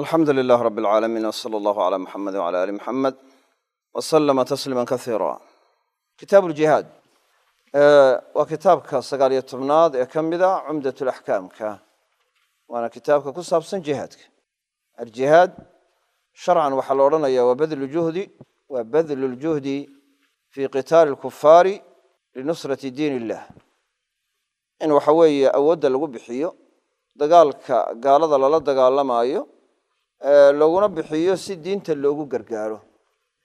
alxamdu lilah rab alcaalamiin wsala allahu calaa muxamedi wcala ali muxamed wasalama tasliima kasiira kitaabu ljihaad waa kitaabka sagaal iyo tobnaad ee ka mida cumdat laxkaamka waana kitaabka ku saabsan jihaadka. Aljihaad sharcan waxaa la odhanaya waa badlu juhdi waa badlu ljuhdi fi qitaali lkufaari linusrati diin illah in waxa weeye awoodda lagu bixiyo dagaalka gaalada lala dagaalamaayo laguna bixiyo si diinta loogu gargaaro.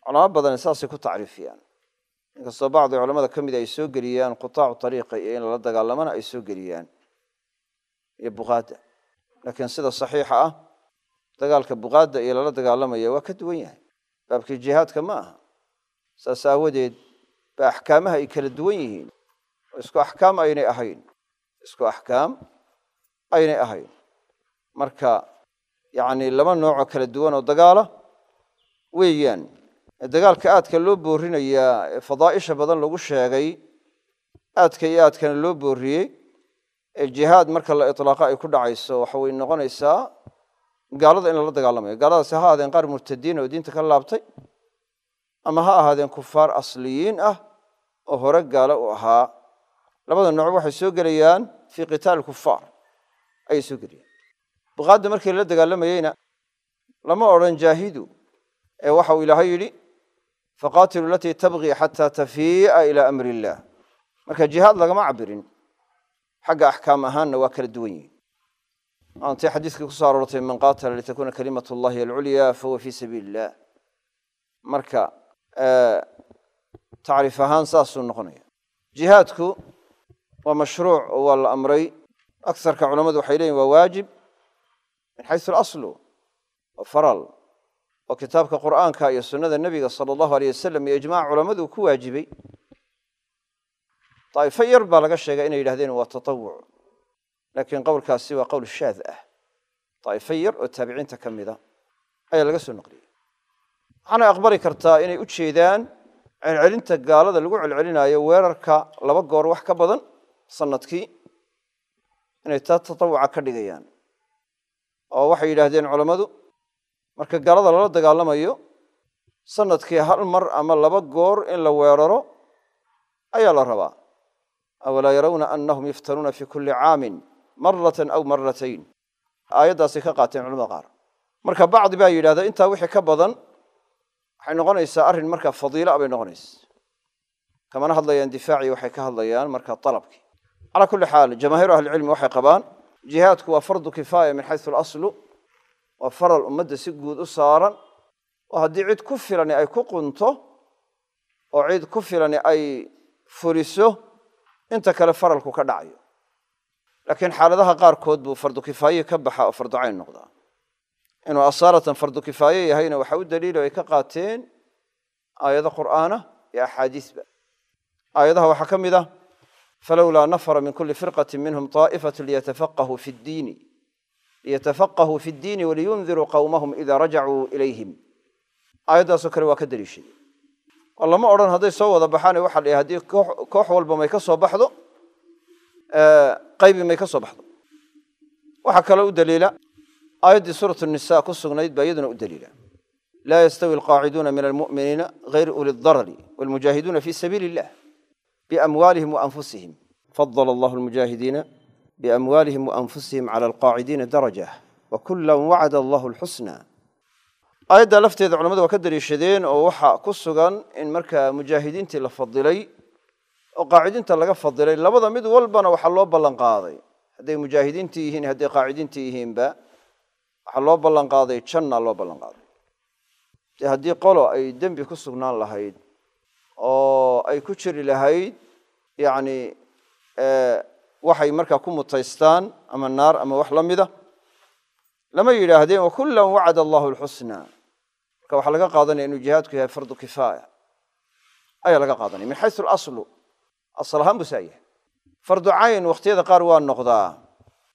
Culamo badan saasay ku tacriifiyaan. Inkastoo bacdi culamada ka mida ay soo geliyaan qutaacu ariiqa iyo in lala dagaalamana ay soo geliyaan. Iyo bukaada laakiin sida saxiixa ah dagaalka bukaada iyo lala dagaalamaya waa ka duwan yahay. Baabkii jihaadka ma aha. Saas aawadeed ba axkaamaha ay kala duwan yihiin. Isku axkaam aynay ahayn. Isku axkaam aynay ahayn. Marka yacni laba noocoo kala duwan oo dagaala weeyaan. Dagaalka aadka loo boorinayaa fadaa'isha badan lagu sheegay aadka iyo aadkana loo booriyey jihaad marka la itlaaqa ay ku dhacayso waxa way noqonaysaa gaalada in lala dagaalamayo. Gaaladaasi ha ahaadeen qaar murtadiin oo diinta ka laabtay ama ha ahaadeen kufaar asliyiin ah oo hore gaalo u ahaa. Labada nooc waxay soo gelayaan fii qitaali kufaar ayay soo gelayaan bukaadda markii lala dagaalamayeyna lama odhan jaahidu ee waxa uu ilaahay yidhi faqaatilu alatii tabqii xataa tafii'a ilaa amri illaah marka jihaad lagama cabirin xagga axkaam ahaanna waa kala duwan yihiin aantii xadiiskii ku soo aroortay man qaatala litakuna kalimat llahi alculyaa fahuwa fii sabiili illah marka tacriif ahaan saasuu noqonaya. Jihaadku waa mashruuc oo waa la amray. Aksarka culamadu waxay leyihin waa waajib min xaysu alaslu waa faral oo kitaabka qur'aanka iyo sunnada nebiga sala allahu aleyh wasalam iyo ijmac culamadu ku waajibay daa'ifo yar baa laga sheegay inay yidhahdeen waa tatawuc laakiin qowlkaasi waa qowl shaad ah daa'ifo yar oo taabiciinta ka mida ayaa laga soo noqliyey waxaanay aqbali kartaa inay u jeedaan celcelinta gaalada lagu celcelinaayo weerarka laba goor wax ka badan sannadkii inay taa tatawuca ka dhigayaan oo waxay yidhaahdeen culammadu marka gaalada lala dagaalamayo sannadkii hal mar ama laba goor in la weeraro ayaa la rabaa. Awalaa yarawna annahum yuftanuuna fi kulli caamin maratan aw maratayn aayaddaasay ka qaateen culamada qaar. Marka bacdi baa yidhahda intaa wixii ka badan waxay noqonaysaa arrin markaa fadiila bay noqonaysa. Kamana hadlayaan difaaci waxay ka hadlayaan markaa dalabkii calaa kulli xaal jamaahiiru ahlicilmi waxay qabaan jihaadku waa fardu kifaaya min xaysu alaslu waa faral ummadda si guud u saaran oo haddii cid ku filani ay ku qunto oo cid ku filani ay fuliso inta kale faralku ka dhacayo laakiin xaaladaha qaarkood buu fardu kifaaye ka baxa oo fardu cayn noqdaa inuu asaaratan fardu kifaaye yahayna waxa u daliilo ay ka qaateen aayado qur'aana iyo axaadiisba aayadaha waxaa ka mid ah falowlaa nafara min kuli firqati minhum taa'ifatu liyatafaqahuu fi ddiini waliyundiruu qawmahum idaa rajacuu ilayhim aayaddaasoo kale waa ka daliishaday oo lama odhan hadday soo wada baxaane waxa la haddii koox walba may ka soo baxdo qaybi may ka soo baxdo waxaa kaloo u daliila aayaddii suurat nisa ku sugnayd baa iyaduna u daliila laa yastawi alqaaciduuna min almu'miniina gayr uli darari walmujaahiduuna fi sabiili illah biamwaalihim waanfusihim fadala allahu almujaahidiina biamwaalihim waanfusihim cala alqaacidiina daraja wa kulan wacada allahu alxusna aayaddaa lafteeda culamadu waa ka daliishadeen oo waxa ku sugan in markaa mujaahidiintii la fadilay oo qaacidiinta laga fadilay labada mid walbana waxaa loo ballan qaaday hadday mujaahidiintii yihiin hadday qaacidiintii yihiinba waxaa loo ballan qaaday janna loo ballan qaaday dee haddii qolo ay dembi ku sugnaan lahayd oo ay yacni waxay markaa ku mutaystaan ama naar ama wax la mida lama yidhaahdeen wakullan wacada allahu alxusna marka waxaa laga qaadanaya inuu jihaadku yahay fardu kifaaya. Ayaa laga qaadanaya min xaysu alaslu. Asal ahaan buu saa yahay. Fardu cayn wakhtiyada qaar waa noqdaa.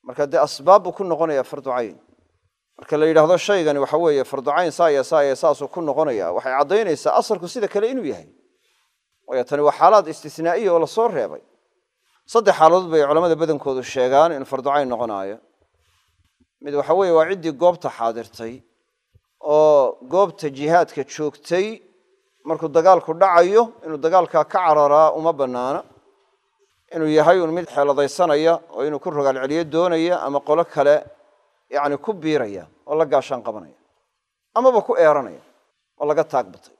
Marka dee asbaab buu ku noqonaya fardu cayn. Marka la yidhahdo shaygani waxa weeye fardu cayn saaya saaya saasuu ku noqonaya waxay caddaynaysaa asalku sida kale inuu yahay waayo tani waa xaalaad istisnaa'iya oo la soo reebay. Saddex xaaladood bay culamada badankoodu sheegaan in fardu cayn noqonaayo. Mid waxa weeye waa ciddii goobta xaadirtay oo goobta jihaadka joogtay markuu dagaalku dhacayo inuu dagaalkaa ka cararaa uma bannaana. Inuu yahay un mid xeeladaysanaya oo inuu ku rogaal celiyo doonaya ama qolo kale yacni ku biiraya oo la gaashaan qabanaya. Amaba ku eeranaya oo laga taag batay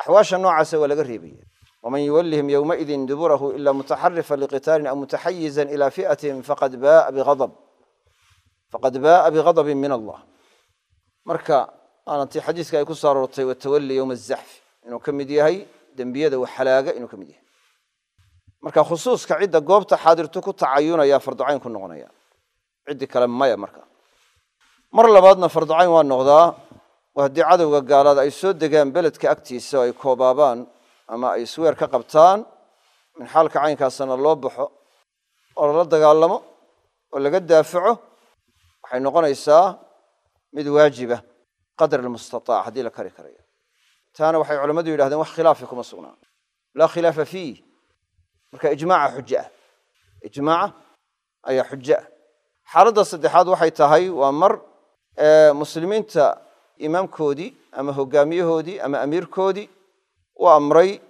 axwaasha noocaasa waa laga reebaya waman yuwallihim yowmaidin duburahu ila mutaxarifan liqitaalin aw mutaxayizan ila fi'atin faqad baaa bigadabin min allah. Marka aanantii xadiiska ay ku soo aroortay watawalli yowma azaxfi inuu ka mid yahay dembiyada waxalaaga inuu ka mid yahay. Marka khusuuska cidda goobta xaadirtu ku tacayunaya farducayn ku noqonaya. Ciddii kale maya marka. Mar labaadna farducayn waa noqdaa haddii cadowga gaalada ay soo degaan beledka agtiisa oo ay koobaabaan ama ay isweer ka qabtaan min xaalka caynkaasna loo baxo oo lala dagaalamo oo laga daafaco waxay noqonaysaa mid waajiba qadr almustataac haddii la kari karayo. Taana waxay culammadu yidhahdeen wax khilaafi kuma sugnaa laa khilaafa fiih marka ijmaaca xujo ah. Ijmaaca ayaa xujo ah. Xaaladda saddexaad waxay tahay waa mar muslimiinta imaamkoodii ama hogaamiyahoodii ama amiirkoodii u amray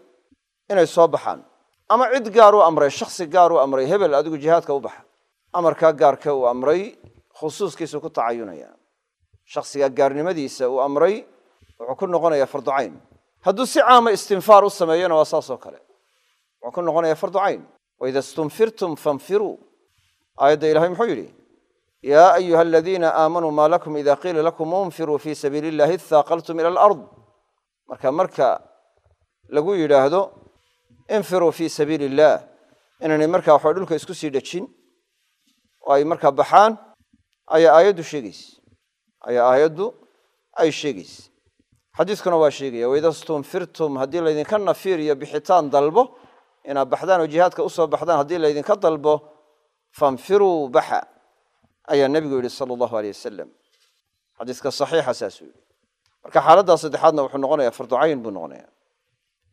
inay soo baxaan. Ama cid gaar u amray shaksi gaar u amray hebel adigu jihaadka u baxa. Amarkaa gaarka uu amray khusuuskiisu ku tacayunaya. Shaksiga gaarnimadiisa uu amray wuxuu ku noqonayaa farducayn hadduu si caama istinfaar u sameeyona waa saas oo kale. Wuxuu ku noqonayaa farducayn waida stunfirtum fanfiruu. Aayadda ilahay muxuu yidhi yaa ayuha aladiina aamanuu maa lakum ida qiila lakum unfiruu fii sabiili illahi ithaaqaltum ila alard marka marka lagu yidhaahdo infiruu fii sabiili illaah inaynay markaa waxaa dhulka isku sii dhejin oo ay markaa baxaan ayaa aayaddu sheegaysa ayaa aayaddu ay sheegaysa xadiiskuna waa sheegaya waida stunfirtum haddii laydinka nafiir iyo bixitaan dalbo inaad baxdaan oo jihaadka u soo baxdaan haddii laydinka dalbo fanfiruu baxa ayaa nebigu yidhi sala allahu aleyh wasalam xadiiska saxiixa saasuu yidhi. Marka xaaladdaa saddexaadna wuxuu noqonayaa farducayn buu noqonaya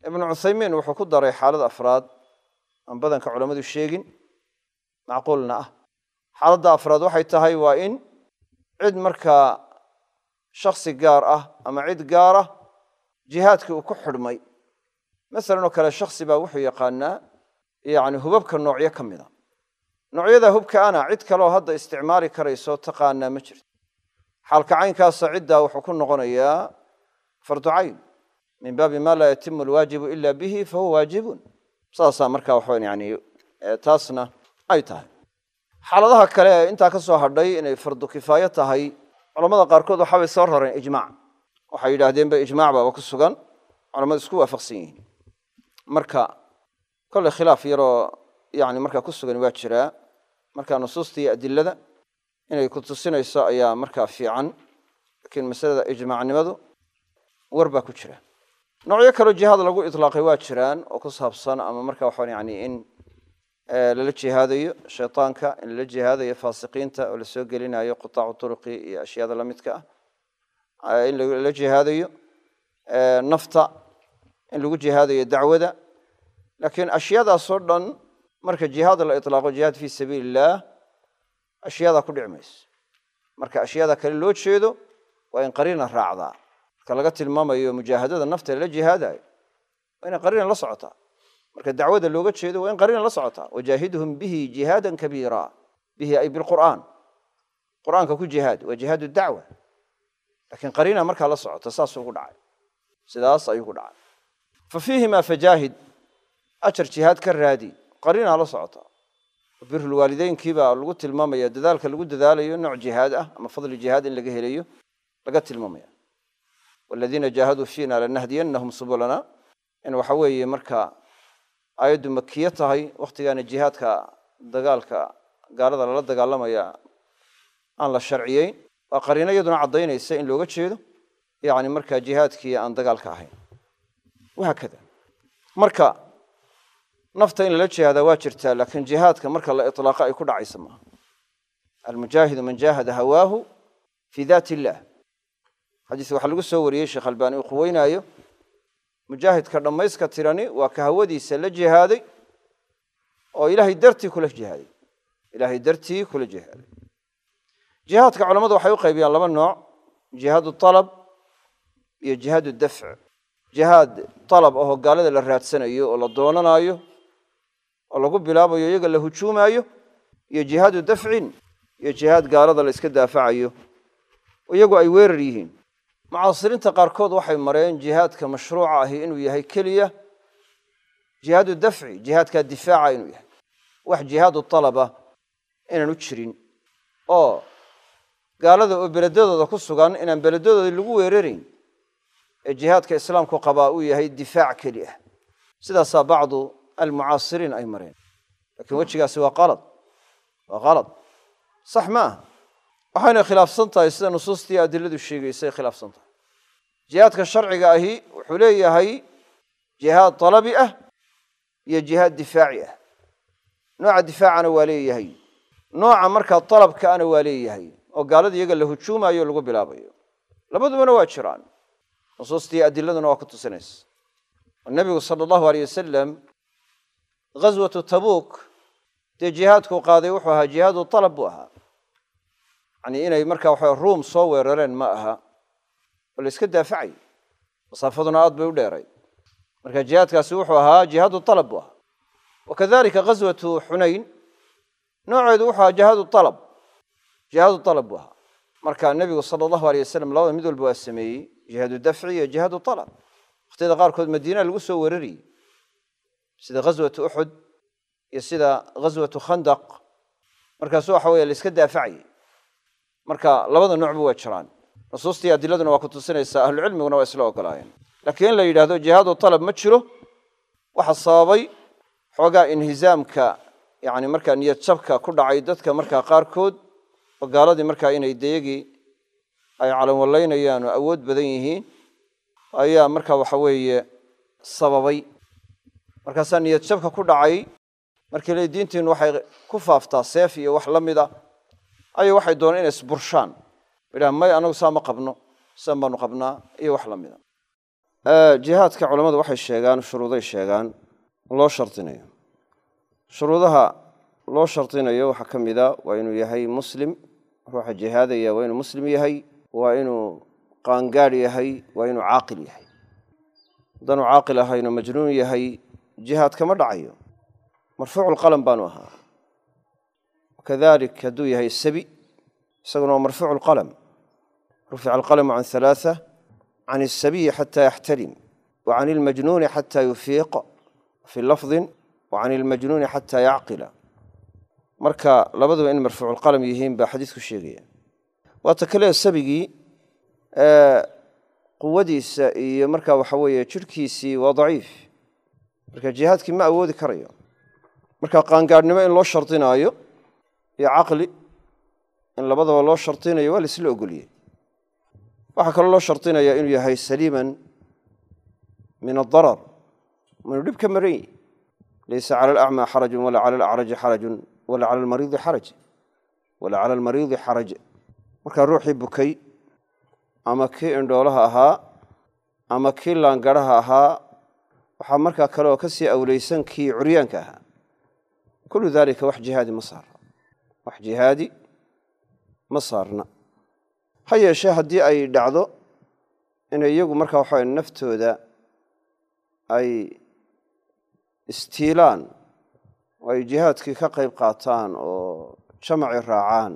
ibnu cuthaymiin wuxuu ku daray xaalad afraad aan badanka culammadu sheegin macquulna ah. Xaaladda afraad waxay tahay waa in cid markaa shaksi gaar ah ama cid gaar ah jihaadkii uu ku xidhmay masalan oo kale shaksi baa wuxuu yaqaanaa yacni hubabka noocyo ka mida noocyada hubka ana cid kaleoo hadda isticmaali karayso taqaanaa ma jirto. Xaalka caynkaasa ciddaa wuxuu ku noqonayaa farducayn min baabi ma laa yatimu alwaajibu ila bihi fahuwa waajibun. Saasaa markaa waxawan yani taasna ay tahay. Xaaladaha kale ee intaa ka soo hadhay inay fardu kifaayo tahay culamada qaarkood waxaabay soo rareen ijmaac. Waxay yidhaahdeen ba ijmaac baaba ku sugan culamadu isku waafaqsan yihiin. Marka kolley khilaaf yaroo yani markaa ku sugan waa jiraa marka nusuusta iyo adilada inay ku tusinayso ayaa markaa fiican laakiin masalada ijmaacnimadu war baa ku jira. Noocyo kaleo jihaad lagu itlaaqay waa jiraan oo ku saabsan ama marka waxaan yani in lala jihaadayo shaytaanka in lala jihaadayo faasiqiinta oo la soo gelinayo qutaacu turuqi iyo ashyaada lamidka ah. In lala jihaadayo nafta in lagu jihaadayo dacwada. Laakiin ashyaadaasoo dhan marka jihaad la itlaaqo jihaad fii sabiili illaah ashyadaa ku dhici mayso. Marka ashyaada kale loo jeedo waa in qariina raacdaa marka laga tilmaamayo mujaahadada nafta lala jihaadayo waa inay qariina la socotaa marka dacwada looga jeedo waa in qariina la socotaa wajaahidhum bihi jihaadan kabiira bihi ay bilqur'aan qur'aanka ku jihaad waa jihaad dacwa. Laakiin qariina markaa la socota saasuu ku dhacay. Sidaas ayuu ku dhacay. Fa fiihima fajaahid ajar jihaad ka raadi qariinaa la socotaa birulwaalideynkiibaa lagu tilmaamaya dadaalka lagu dadaalayo nooc jihaad ah ama fadli jihaad in laga helayo laga tilmaamaya waladiina jaahaduu fiina lanahdiyanahum subulana in waxa weeye marka aayaddu makiye tahay wakhtigaana jihaadka dagaalka gaalada lala dagaalamaya aan la sharciyeyn waa qariino iyaduna caddaynaysa in looga jeedo yani markaa jihaadkii aan dagaalka ahayn. Wahaakada. Marka nafta in lala jihaadaa waa jirtaa laakiin jihaadka marka la iطlaaqa ay ku dhacaysa maaha almujaahidu man jaahada hawaahu fii daati illah. Xadiiska waxaa lagu soo wariyey sheekh albaani uu quweynaayo mujaahidka dhammayska tirani waa ka hawadiisa la jihaaday oo ilaahay dartii kula jihaaday. Ilaahay dartii kula jihaaday. Jihaadka culamadu waxay u qaybiyaan laba nooc jihaadu alab iyo jihaadu dafc. Jihaad alab ahoo gaalada la raadsanayo oo la doonanayo oo lagu bilaabayo iyaga la hujuumayo iyo jihaadu dafcin iyo jihaad gaalada la iska daafacayo iyagu ay weerar yihiin. Mucaasiriinta qaarkood waxay mareen jihaadka mashruuca ahi inuu yahay keliya jihaadu dafci jihaadka difaaca inuu yahay. Wax jihaadu alaba inaan u jirin oo gaalada oo beledadooda ku sugan inaan beledadooda lagu weerarayn ee jihaadka islaamku qabaa uu yahay difaac keli ah sidaasaa bacdu almucaasiriin ay mareen. Lakiin wejigaasi waa qalad waa qalad sax ma aha. Waxayna khilaafsan tahay sida nusuustii adiladu sheegaysay khilaafsan tahay. Jihaadka sharciga ahi wuxuu leeyahay jihaad dalabi ah iyo jihaad difaaci ah. Nooca difaacana waa leeyahay. Nooca markaa dalabkaana waa leeyahay oo gaalada iyaga la hujuumayo lagu bilaabayo. Labadubana waa jiraan. Nusuustii adiladuna waa ku tusinaysa. Oo nebigu sala allahu aleyh wasalam ghaswatu tabuuk dee jihaadkuu qaaday wuxuu ahaa jihaadu dalab buu ahaa. Yani inay markaa waxa ruum soo weerareen ma aha oo la iska daafacay masaafaduna aad bay u dheeray. Marka jihaadkaasi wuxuu ahaa jihaadu alab buu ahaa. Wakadalika ghaswatu xunayn nooceedu wuxuu ahaa jihaadu alab jihaadu alab buu ahaa. Marka nebigu sala allahu aleyh wasalam labada mid walba waa sameeyey jihaadu dafci iyo jihaadu alab wakhtiyada qaarkood madiina lagu soo weerarayey sida ghaswatu uxud iyo sida ghaswatu khandaq. Markaasu waxa weeye la iska daafacayey marka labada noocba waa jiraan. Nusuustii adiladuna waa ku tusinaysaa ahlucilmiguna waa isla ogolaayeen. Laakiin in la yidhahdo jihaadu alab ma jiro. Waxa sababay xoogaa inhizaamka yani markaa niyad jabka ku dhacay dadka markaa qaarkood oo markaa inay dayagii ay calanwallaynayaan oo awood badan yihiin ayaa markaa waxa weeye sababay markaasaa niyad jabka ku dhacay markii le diintiinu waxay ku faaftaa seef iyo wax la mid a ayay waxay dooneen inay isburshaan. Idhaha may anagu saa ma qabno san baanu qabnaa iyo wax la mida. Jihaadka culammadu waxay sheegaan shuruuday sheegaan loo shardinayo shuruudaha loo shardinayo waxaa ka mid a waa inuu yahay muslim ruuxa jihaadaya waa inuu muslim yahay waa inuu qaangaadh yahay waa inuu caaqil yahay. Haddaanu caaqil ahayn oo majnuun yahay jihaad kama dhacayo marfuuculqalam baanu ahaa. Kadalik hadduu yahay sabi isaguna waa marfuucu lqalam rufica alqalamu can halaatha can asabiyi xata yaxtalim wa can ilmajnuuni xata yufiiq fii lafdin wa can ilmajnuuni xata yacqila. Marka labaduba in marfuuculqalam yihiin baa xadiisku sheegaya. Waata kale sabigii quwadiisa iyo marka waxa weeye jirhkiisii waa daciif marka jihaadkii ma awoodi karayo. Marka qaangaadhnimo in loo shardinaayo iyo caqli in labadaba loo shardinayo waa laisla ogoliyey. Waxaa kaloo loo shardinayaa inuu yahay saliiman min adarar minu dhib ka maran yihi laysa cala alacmaa xarajun walaa cala alacraji xarajun walaa cala almariidi xaraj walaa cala almariidi xaraj. Markaa ruuxii bukay ama kii indhoolaha ahaa ama kii laangaraha ahaa waxaa markaa kale oo ka sii awleysan kii curyaanka ahaa. Kullu dalika wax jihaadi ma saarna wax jihaadi ma saarna. Ha yeeshee haddii ay dhacdo inay iyagu markaa waxawa naftooda ay istiilaan oo ay jihaadkii ka qayb qaataan oo jamaci raacaan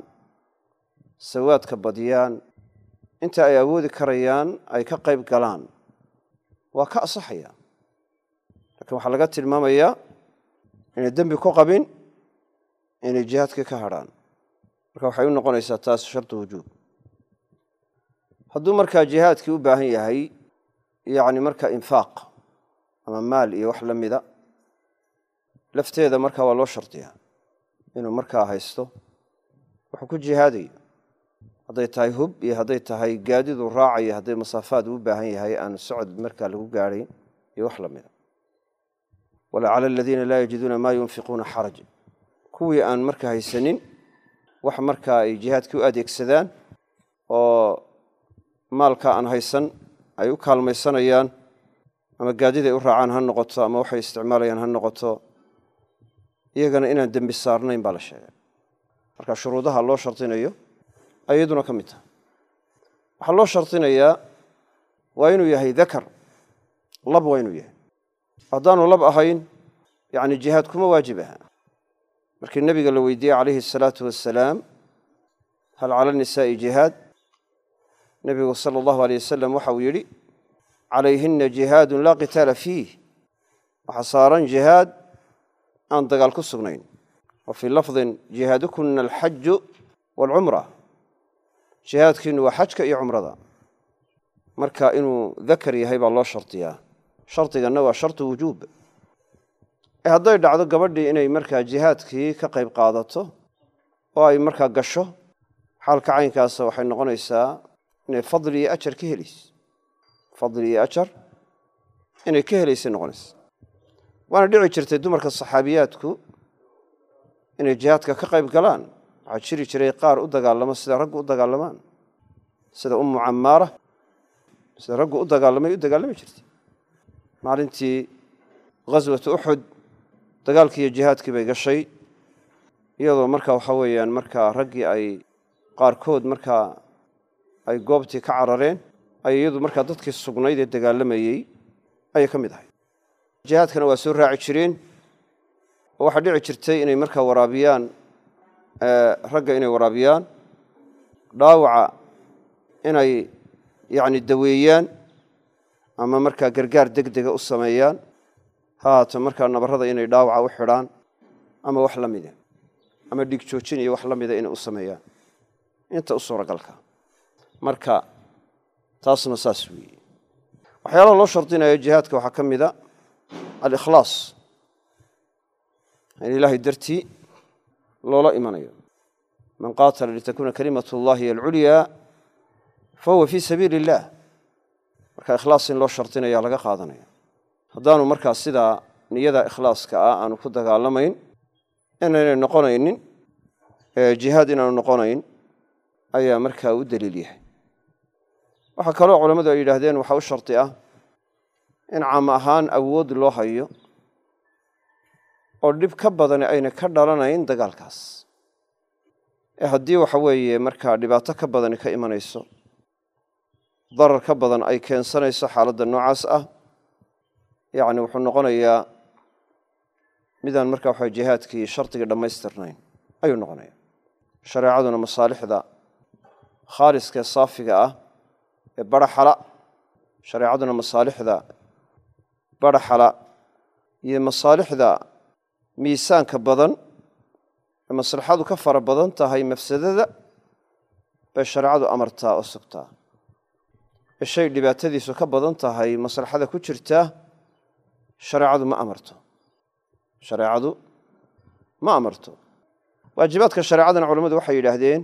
sawaadka badiyaan inta ay awoodi karayaan ay ka qayb galaan waa ka asaxaya laakiin waxaa laga tilmaamayaa inay dembi ku qabin inay jihaadkii ka hadrhaan marka waxay u noqonaysaa taas shartu wujuub. Hadduu markaa jihaadkii u baahan yahay yacni marka infaaq ama maal iyo wax la mida lafteeda markaa waa loo shardiyaa inuu markaa haysto wuxuu ku jihaadayo hadday tahay hub iyo hadday tahay gaadidu raacayo hadday masaafaad uu baahan yahay aan socod markaa lagu gaadhayn iyo wax la mida walaa cala aladiina laa yajiduuna maa yunfiquuna xaraj. Kuwii aan marka haysanin wax markaa ay jihaadkii u adeegsadaan oo maalka aan haysan ay u kaalmaysanayaan ama gaadiday u raacaan ha noqoto ama waxay isticmaalayaan ha noqoto iyagana inaan dembi saarnayn baa la sheegay. Marka shuruudaha loo shardinayo ay iyaduna ka mid tahay. Waxaa loo shardinayaa waa inuu yahay dakar lab waa inuu yahay haddaanu lab ahayn yacni jihaad kuma waajib aha. Markii nebiga la weydiiyey calayhi asalaatu wassalaam hal cala nisaa'i jihaad? Nebigu sala allahu aleyh wasalam waxa uu yidhi calayhina jihaadun laa qitaala fiih. Waxaa saaran jihaad aan dagaal ku sugnayn. Wa fii lafdin jihaadukunna alxaju waalcumra. Jihaadkiinu waa xajka iyo cumrada. Marka inuu dakar yahay baa loo shardiyaa shardiganna waa shartu wujuub. Ee hadday dhacdo gabadhii inay markaa jihaadkii ka qayb qaadato oo ay markaa gasho xaalka caynkaasa waxay noqonaysaa inay fadli iyo ajar ka helayso. Fadli iyo ajar inay ka helaysay noqonaysa waana dhici jirtay dumarka saxaabiyaadku inay jihaadka ka qayb galaan. Waxaa jiri jiray qaar u dagaalamo sida raggu u dagaalamaan sida ummu camaara sida raggu u dagaalamay u dagaalami jirtay maalintii ghaswatu uxud dagaalkii iyo jihaadkii bay gashay. Iyadoo marka waxa weeyaan markaa raggii ay qaarkood markaa ay goobtii ka carareen ay iyadu markaa dadkii sugnayd ee dagaalamayey ayay ka mid ahay jihaadkana waa soo raaci jireen. Oo waxaa dhici jirtay inay markaa waraabiyaan ragga inay waraabiyaan dhaawaca inay yacni daweeyaan ama markaa gargaar deg dega u sameeyaan ha haato markaa nabarrada inay dhaawaca u xidhaan ama wax la mida ama dhig joojin iyo wax la mida inay u sameeyaan. Inta u suuragalka. Marka taasna saas weeye. Waxyaalaha loo shardinayo jihaadka waxaa ka mida alikhlaas. In ilaahay dartii loola imanayo. Man qaatala litakuuna kalimatu llahi hiy alculyaa fa huwa fii sabiili illaah marka ikhlaas in loo shardinaya laga qaadanaya haddaanu markaa sidaa niyada ikhlaaska ah aanu ku dagaalamayn inaynay noqonaynin jihaad inaanu noqonayn ayaa markaa u daliil yahay. Waxaa kaloo culammadu ay yidhaahdeen waxaa u shardi ah in caam ahaan awood loo hayo oo dhib ka badani ayna ka dhalanayn dagaalkaas. Ee haddii waxa weeye markaa dhibaato ka badani ka imanayso darar ka badan ay keensanayso xaaladda noocaas ah yacni wuxuu noqonayaa midaan markaa waxa jihaadkii shardigii dhammaystirnayn ayuu noqonaya shareecaduna masaalixda khaaliska ee saafiga ah ee baraxala shareecaduna masaalixda baraxala iyo masaalixda miisaanka badan ee maslaxadu ka fara badan tahay mafsadada bay shareecadu amartaa oo sugtaa shay dhibaatadiisu ka badan tahay maslaxada ku jirtaa shareecadu ma amarto. Shareecadu ma amarto. Waajibaadka shareecadana culammadu waxay yidhaahdeen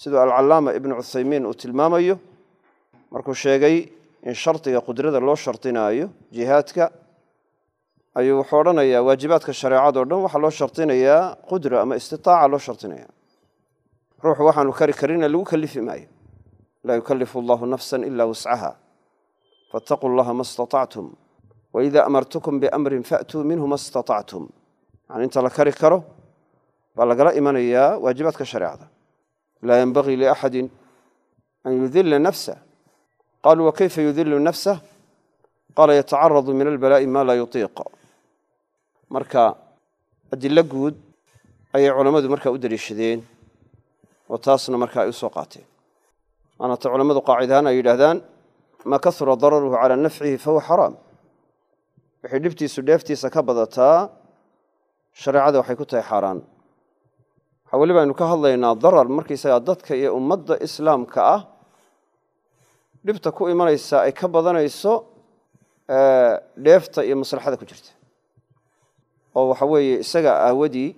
siduu alcallaama ibnu cuthaymiin uu tilmaamayo markuu sheegay in shardiga qudrada loo shardinaayo jihaadka ayuu wuxuu odhanayaa waajibaadka shareecadao dhan waxaa loo shardinayaa qudra ama istitaaca loo shardinaya ruuxu waxaanu kari karina lagu kalifi maayo laa yukalifu allahu nafsan ila wuscaha faataquu llaha ma istatactum waida amartukum biamrin faatuu minhu ma istatactum yani inta la kari karo baa lagala imanayaa waajibaadka shareecada laa yenbagii liaxadin an yudila nafsah qaluu wakayfa yudilu nafsah qaala yatacaradu min albalaa'i ma laa yutiiq marka adilo guud ayay culammadu markaa u daliishadeen oo taasna marka ay u qaateen maanata culammadu qaacidahaan ay yidhaahdaan maa kahura dararuhu calaa nafcihi fahuwa xaraam. Waxay dhibtiisu dheeftiisa ka badataa shareecada waxay ku tahay xaaraan. Waxaa weliba aynu ka hadlaynaa darar markaysagaa dadka iyo ummadda islaamka ah. Dhibta ku imanaysa ay ka badanayso dheefta iyo maslaxada ku jirta. Oo waxa weeye isaga aawadii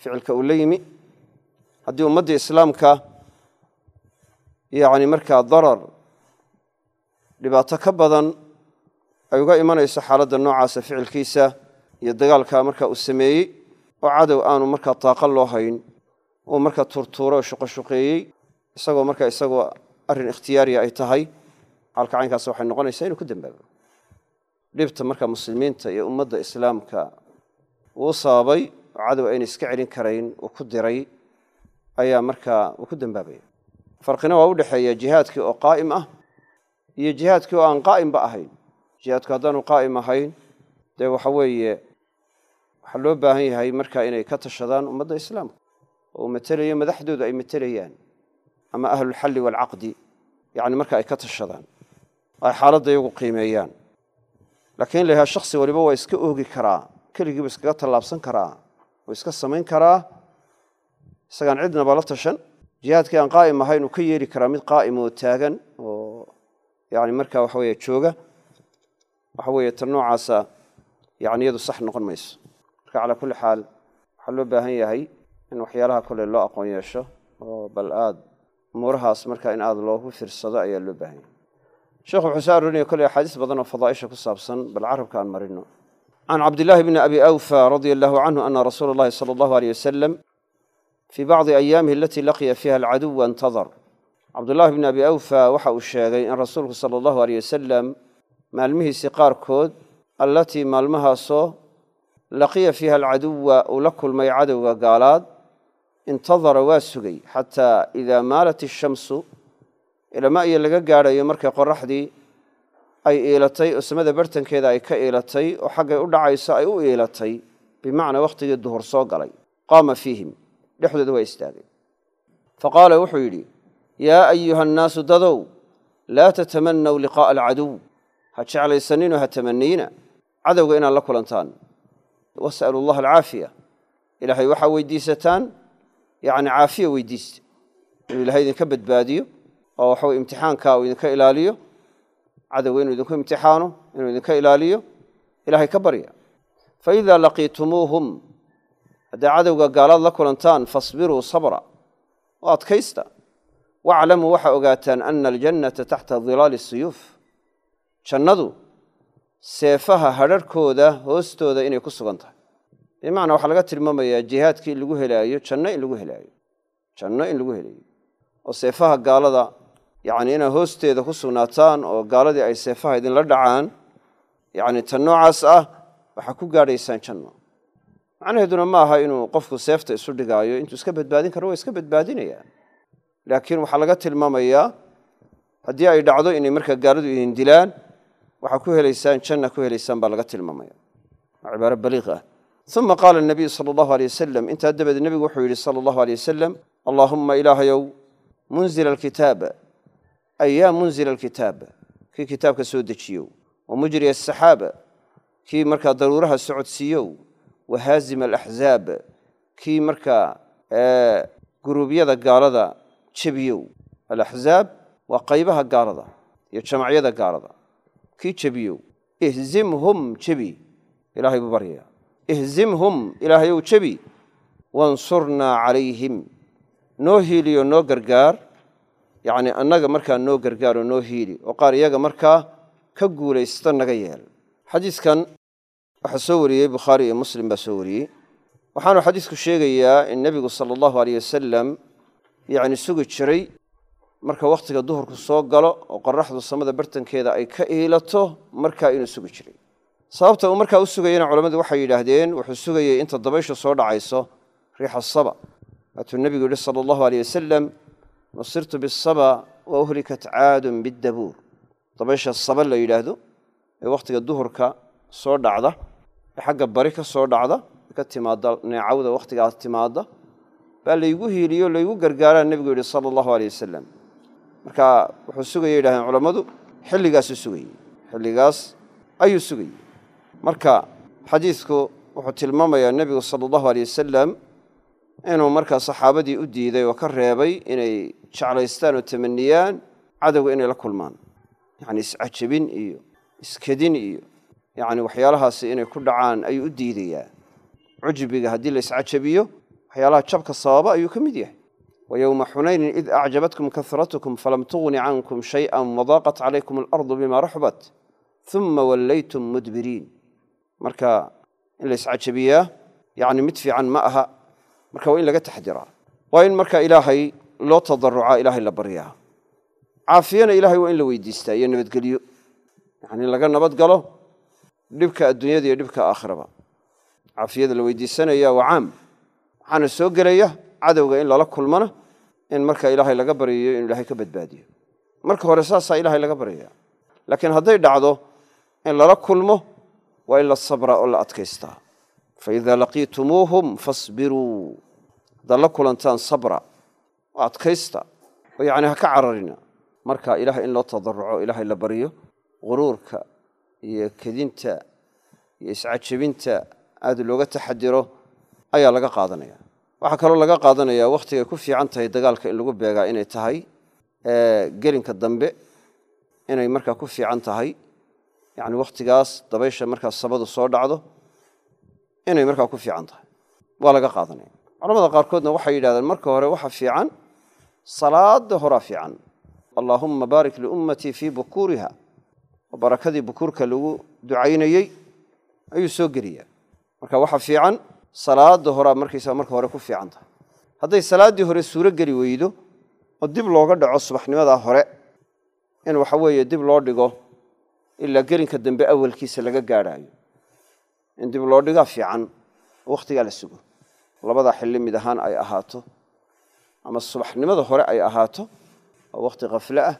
ficilka uu la yimi. Haddii ummadda islaamka yacni markaa darar dhibaato ka badan ay uga imanayso xaaladda noocaasa ficilkiisa iyo dagaalkaa marka uu sameeyey oo cadow aanu markaa taaqa loo hayn uu markaa turtuuro oo shuqoshuqeeyey isagoo markaa isagoo arrin ikhtiyaariya ay tahay xaalka caynkaas waxay noqonaysaa inuu ku dambaabo dhibta markaa muslimiinta iyo ummadda islaamka uu sababay oo cadow ayna iska celin karayn uu ku diray ayaa markaa uu ku dambaabaya farqina waa u dhexeeya jihaadkii oo qaa'im ah iyo jihaadkii oo aan qaa'imba ahayn. Jihaadku haddaanu qaa'im ahayn dee waxa weeye waxaa loo baahan yahay markaa inay ka tashadaan ummadda islaamka oo matelayo madaxdoodu ay matelayaan ama ahlulxalli waalcaqdi yacni marka ay ka tashadaan ay xaaladda iyagu qiimeeyaan. Laakiin la yahaa shaksi waliba waa iska oogi karaa keligiiba iskaga tallaabsan karaa oo iska samayn karaa isagaan cidnaba la tashan jihaadkii aan qaa'im ahayn uu ka yeeli karaa mid qaa'im oo taagan oo yani markaa waxa weeye jooga waxa weeye tan noocaasa yani iyadu sax noqon mayso. Marka calaa kulli xaal waxaa loo baahan yahay in waxyaalaha kole loo aqoon yeesho oo bal aad umuurahaas markaa in aada loogu fiirsado ayaa loo baahan yahay. Sheekhu wuxuu soo arorinaya kolley axaadiis badan oo fadaaisha ku saabsan bal carabka aan marino. Can cabdillaahi bni abi awfa radia allahu canhu ana rasuula allahi sala allahu aleyh wasalam fii bacdi ayaamihi alatii laqiya fiiha alcaduwa intadar cabdullaahi bni abi awfa waxa uu sheegay in rasuulku sala allahu aleyh wasalam maalmihiisii qaarkood allatii maalmahaasoo laqiya fiiha alcaduwa uu la kulmay cadowga gaalaad intadara waa sugay xataa idaa maalat ishamsu ilama iyo laga gaadhayo markay qoraxdii ay iilatay oo samada bartankeeda ay ka iilatay oo xaggay u dhacayso ay u iilatay bimacnaa wakhtigii duhur soo galay qaama fiihim dhexdooda waa istaagay. Fa qaala wuxuu yidhi yaa ayuha annaasu dadow laa tatamanaw liqaa'a alcaduw. Ha jeclaysaninoo ha tamaniina cadowga inaad la kulantaan. Was'alu allaha alcaafiya. Ilaahay waxaa weydiisataan yacni caafiya weydiista inuu ilahay idinka badbaadiyo oo waxaweye imtixaankaa uu idinka ilaaliyo. Cadowga inuu idinku imtixaano inuu idinka ilaaliyo. Ilahay ka barya. Fa idaa laqiitumuuhum hadday cadowga gaalaad la kulantaan fasbiruu sabra. Oo adkaysta. Waaclamuu waxaa ogaataan ana aljannata taxta dilaali siyuuf. Jannadu seefaha hadrharhkooda hoostooda inay ku sugan tahay. Bimacnaa waxaa laga tilmaamayaa jihaadkii in lagu helaayo janno in lagu helaayo. Janno in lagu helayo oo seefaha gaalada yacni inaad hoosteeda ku sugnaataan oo gaaladii ay seefaha idinla dhacaan yacni tan noocaas ah waxaa ku gaadhaysaan janno macnaheeduna ma aha inuu qofku seefta isu dhigaayo intuu iska badbaadin karo waa iska badbaadinayaa laakiin waxaa laga tilmaamayaa haddii ay dhacdo inay markaa gaaladu idin dilaan waxaa ku helaysaan janna ku helaysaan baa laga tilmaamaya. Waa cibaaro baliiq ah. Uma qaala nabiyu sala allahu aleyh wasalam intaa dabadeed nebigu wuxuu yidhi sala allahu aleyh wasalam allaahumma ilaahayow munzila alkitaaba. Ay yaa munzila alkitaaba kii kitaabka soo dejiyow wa mujriya asaxaaba kii markaa daruuraha socodsiiyow wa haazima alaxzaab kii markaa guruubyada gaalada jebiyow alaxzaab waa qaybaha gaalada iyo jamacyada gaalada kii jebiyow ihzimhum jebi ilahay buu baryaya ihzimhum ilaahayow jebi wansurnaa calayhim noo hiiliyo noo gargaar yacni annaga markaa noo gargaaroo noo hiili oo qaar iyaga markaa ka guulaysta naga yeel xadiidkan waxaa soo wariyey bukhaari iyo muslim baa soo wariyey. Waxaanu xadiidku sheegayaa in nebigu sala allahu aleyh wasalam yacni sugi jiray marka wakhtiga duhurku soo galo oo qoraxdu samada bartankeeda ay ka iilato markaa inuu sugi jiray. Sababta uu markaa u sugayana culammadu waxay yidhaahdeen wuxuu sugayey inta dabayshu soo dhacayso riixa saba. Waatuu nebigu yihi sala allahu aleyh wasalam nusirtu bisaba wa uhlikat caadun biddabuur. Dabaysha saba la yidhaahdo ee wakhtiga duhurka soo dhacda xagga bari ka soo dhacda ka timaada neecawda wakhtigaas timaada baa laygu hiiliyo laygu gargaaraa nebigu yidhi sala allahu aleyh wasalam marka wuxuu sugaya yidhahdeen culammadu xilligaasuu sugayey xilligaas ayuu sugayey marka xadiidku wuxuu tilmaamayaa nebigu sala allahu aleyh wasalam inuu markaa saxaabadii u diiday oo ka reebay inay jeclaystaan oo tamaniyaan cadowga inay la kulmaan. Yacni iscajabin iyo iskedin iyo yacni waxyaalahaasi inay ku dhacaan ayuu u diidayaa. Cujbiga haddii la iscajabiyo waxyaalaha jabka sababa ayuu ka mid yahay. Wa yowma xunaynin id acjabatkum kahratukum falam tugni cankum shayئan wadaaqat calaykum alardu bima raxbat uma wallaytum mudbiriin. Marka in la iscajabiyaa yacni mid fiican ma aha. Marka waa in laga taxdiraa. Waa in marka ilaahay loo tadarucaa ilaahay la baryaa. Caafiyana ilaahay waa in la weydiistaa iyo nabadgelyo. Yacni laga nabad galo dhibka adduunyada iyo dhibka aakhiraba. Caafiyada la weydiisanaya waa caam. Waxaana soo gelaya cadowga in lala kulmana in marka ilaahay laga baryayo inuu ilaahay ka badbaadiyo. Marka hore saasaa ilaahay laga baryaya laakiin hadday dhacdo in lala kulmo waa in la sabra oo la adkaystaa fa idaa laqiitumuuhum fasbiruu. Haddaad la kulantaan sabra oo adkaysta. Oo yacni ha ka cararina. Marka ilaahay in loo tadaruco ilaahay la baryo guruurka iyo kedinta iyo iscajabinta aada looga taxadiro ayaa laga qaadanaya. Waxaa kaloo laga qaadanaya wakhtigay ku fiican tahay dagaalka in lagu beegaa inay tahay gelinka dambe inay markaa ku fiican tahay. Yani wakhtigaas dabaysha markaa sabadu soo dhacdo inay markaa ku fiican tahay. Waa laga qaadanaya. Culamada qaarkoodna waxay yidhahdeen marka hore waxa fiican salaada horaa fiican. Allaahumma baarik liummatii fii bukuuriha oo barakadii bukuurka lagu ducaynayey ayuu soo geliyaa marka waxa fiican salaada horaa markaysaa marka hore ku fiican tahay. Hadday salaaddii hore suuro geli weydo oo dib looga dhaco subaxnimadaa hore in waxa weeye dib loo dhigo ilaa gelinka dambe awalkiisa laga gaadhaayo. In dib loo dhigaa fiican oo wakhtigaa la sugo. Labadaa xilli mid ahaan ay ahaato ama subaxnimada hore ay ahaato waa wakhti khafle ah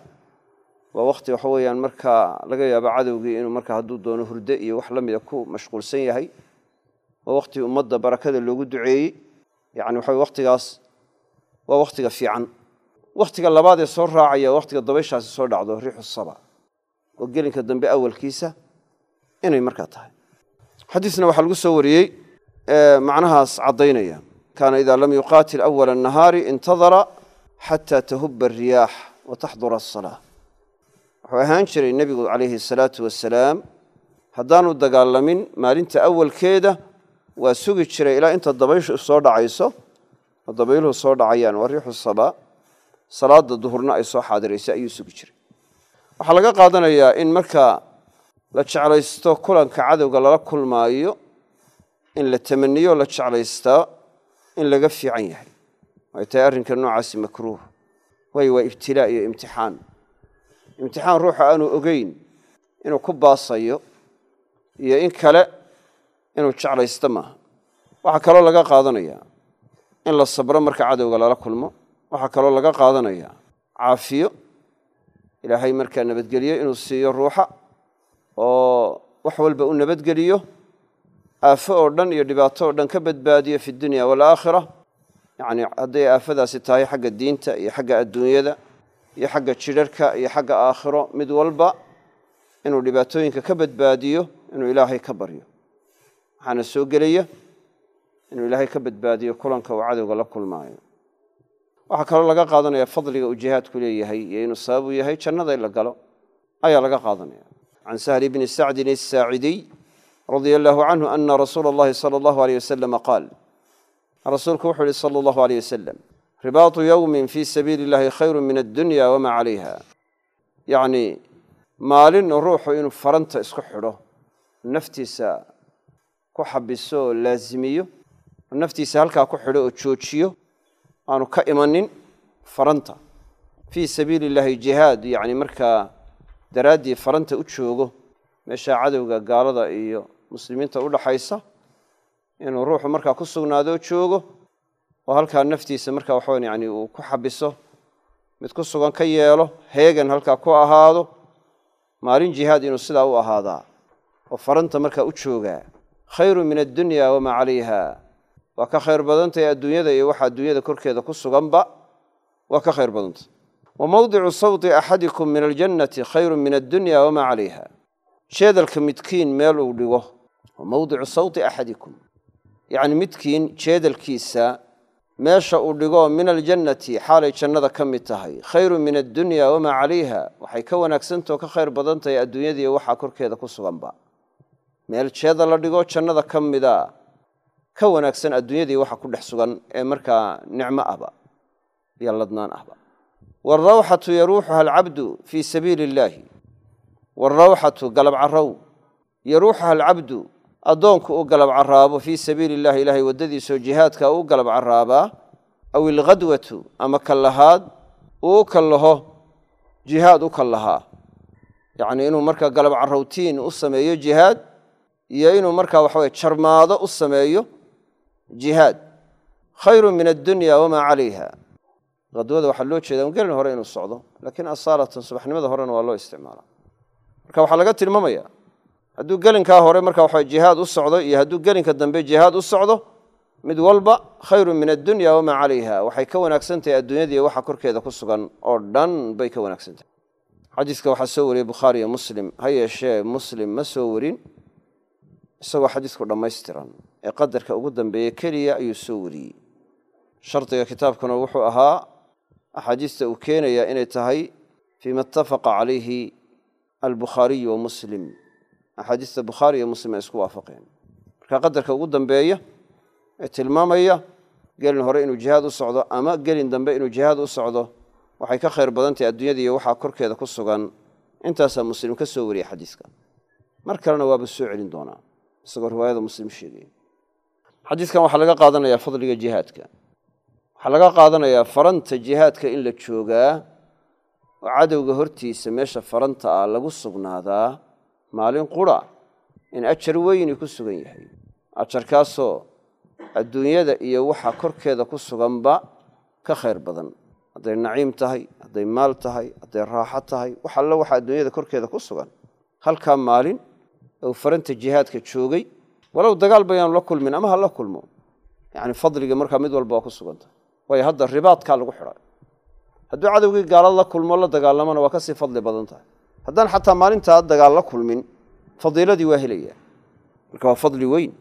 waa wakhti waxa weeyaan markaa laga yaabo cadowgii inuu markaa hadduu doono hurdo iyo wax la mida ku mashquulsan yahay. Waa wakhti ummadda barakada loogu duceeyey. Yani waxa wakhtigaas waa wakhtiga fiican. Wakhtiga labaad ee soo raacaya wakhtiga dabayshaasi soo dhacdo riixu saba. Oo gelinka dambe awalkiisa inay markaa tahay. Xadiisna waxaa lagu soo wariyey macnahaas caddaynaya. Kaana idaa lam yuqaatil awala annahaari intadara xataa tahuba alriyaax wa taxdura asalaa wuxuu ahaan jiray nebigu calayhi asalaatu wasalaam haddaanu dagaalamin maalinta awalkeeda waa sugi jiray ilaa inta dabayshu soo dhacayso. Oo dabayluhu soo dhacayaan waa riixu sabaa. Salaada duhurna ay soo xaadiraysa ayuu sugi jiray. Waxaa laga qaadanayaa in markaa la jeclaysto kulanka cadowga lala kulmaayo in la tamaniyo la jeclaystaa in laga fiican yahay. Way tahay arrinka noocaasi makruuh. Waayo waa ibtilaa iyo imtixaan imtixaan ruuxa aanu ogeyn inuu ku baasayo iyo in kale inuu jeclaysto maaha. Waxaa kaloo laga qaadanayaa in la sabro marka cadowga lala kulmo. Waxaa kaloo laga qaadanayaa caafiyo. Ilaahay markaa nabadgeliyo inuu siiyo ruuxa oo wax walba u nabadgeliyo. Aafo oo dhan iyo dhibaato oo dhan ka badbaadiyo fi dunya waalaakhira yacni hadday aafadaasi tahay xagga diinta iyo xagga adduunyada iyo xagga jidharhka iyo xagga aakhiro mid walba inuu dhibaatooyinka ka badbaadiyo inuu ilaahay ka baryo. Waxaana soo gelaya inuu ilaahay ka badbaadiyo kulanka uu cadowga la kulmaayo. Waxaa kaloo laga qaadanaya fadliga uu jihaadku leeyahay iyo inuu sabab u yahay jannada in la galo ayaa laga qaadanaya. Can sahli bni sacdin asaacidiy radia allahu canhu ana rasuula allahi sala allahu aleyh wasalama qaal rasuulku wuxuu yihi sala allahu aleyh wasalam ribaatu yowmin fii sabiili illahi khayru min addunya wamaa calayha yacni maalin ruuxu inuu faranta isku xidho naftiisa ku xabiso oo laazimiyo oo naftiisa halkaa ku xidho oo joojiyo aanu ka imanin faranta fii sabiili illaahi jihaad yacni markaa daraaddii faranta u joogo meeshaa cadowga gaalada iyo muslimiinta u dhaxaysa inuu ruuxu markaa ku sugnaado joogo oo halkaa naftiisa markaa waxawan yani uu ku xabiso mid ku sugan ka yeelo heegan halkaa ku ahaado maalin jihaad inuu sidaa u ahaadaa oo faranta markaa u joogaa. Khayru min addunya wamaa calayha. Waa ka khayr badantahy adduunyada iyo waxa adduunyada korkeeda ku suganba waa ka khayr badantay. Wa mawdicu sawti axadikum min aljannati khayru min addunya wamaa calayha. Jeedalka midkiin meel uu dhigo. Wa mawdicu sawti axadikum. Yacni midkiin jeedalkiisa meesha uu dhigo min aljannati xaalay jannada ka mid tahay. Khayru min addunya wamaa calayha waxay ka wanaagsantaho ka khayr badan tahay adduunyadii waxaa korkeeda ku suganba. Meel jeeda la dhigo jannada ka mida ka wanaagsan adduunyadii waxa ku dhex sugan ee markaa nicmo ahba iyo ladnaan ahba. Waarawxatu yaruuxuha alcabdu fii sabiili illaahi waarawxatu galab carow yaruuxuha alcabdu addoonku u galab caraabo fii sabiili illahi ilaahay waddadiisoo jihaadka u galab caraabaa aw ilghadwatu ama kallahaad uu kallaho jihaad u kallahaa yacnii inuu markaa galab carowtiin u sameeyo jihaad iyo inuu markaa waxaweye jarmaado u sameeyo jihaad. Khayru min addunya wamaa calayha. Qadwada waxaa loo jeeda un gelin hore inuu socdo laakiin asaalatan subaxnimada horena waa loo isticmaalaa. Marka waxaa laga tilmaamaya hadduu gelinkaa hore marka waxa jihaad u socdo iyo hadduu gelinka dambe jihaad u socdo mid walba khayru min addunya wamaa calayha. Waxay ka wanaagsan tahay adduunyadii waxa korkeeda ku sugan oo dhan bay ka wanaagsan tahay. Xadiiska waxaa soo wariyey bukhaari iyo muslim. Ha yeeshee muslim ma soo warin isagoo xadiisku dhammaystiran ee qadarka ugu dambeeye keliya ayuu soo wariyey. Shardiga kitaabkuna wuxuu ahaa axaadiista uu keenaya inay tahay fii ma ittafaqa calayhi albukhaariyu wa muslim axaadiista bukhaari iyo muslim ay isku waafaqeen. Marka qadarka ugu dambeeya ee tilmaamaya gelin hore inuu jihaad u socdo ama gelin dambe inuu jihaad u socdo waxay ka khayr badan tahay adduunyadii waxaa korkeeda ku sugan. Intaasaa muslim ka soo wariyey xadiiska. Mar kalena waaba soo celin doonaa isagoo riwaayada muslim sheegaya xadiiskan waxaa laga qaadanayaa fadliga jihaadka. Waxaa laga qaadanayaa faranta jihaadka in la joogaa oo cadowga hortiisa meesha faranta ah lagu sugnaadaa maalin qura in ajar weyni ku sugan yahay. Ajarkaasoo adduunyada iyo waxa korkeeda ku suganba ka khayr badan. Hadday naciim tahay hadday maal tahay hadday raaxo tahay wax allo waxa adduunyada korkeeda ku sugan. Halkaa maalin ou faranta jihaadka joogay walow dagaal bayaanu la kulmin ama ha la kulmo. Yacni fadliga markaa mid walba waa ku sugantah waayo hadda ribaadkaa lagu xidhay. Hadduu cadowgii gaalad la kulmo la dagaalamona waa ka sii fadli badan tahay haddaan xataa maalintaa dagaal la kulmin fadiiladii waa helayaa. Marka waa fadli weyn.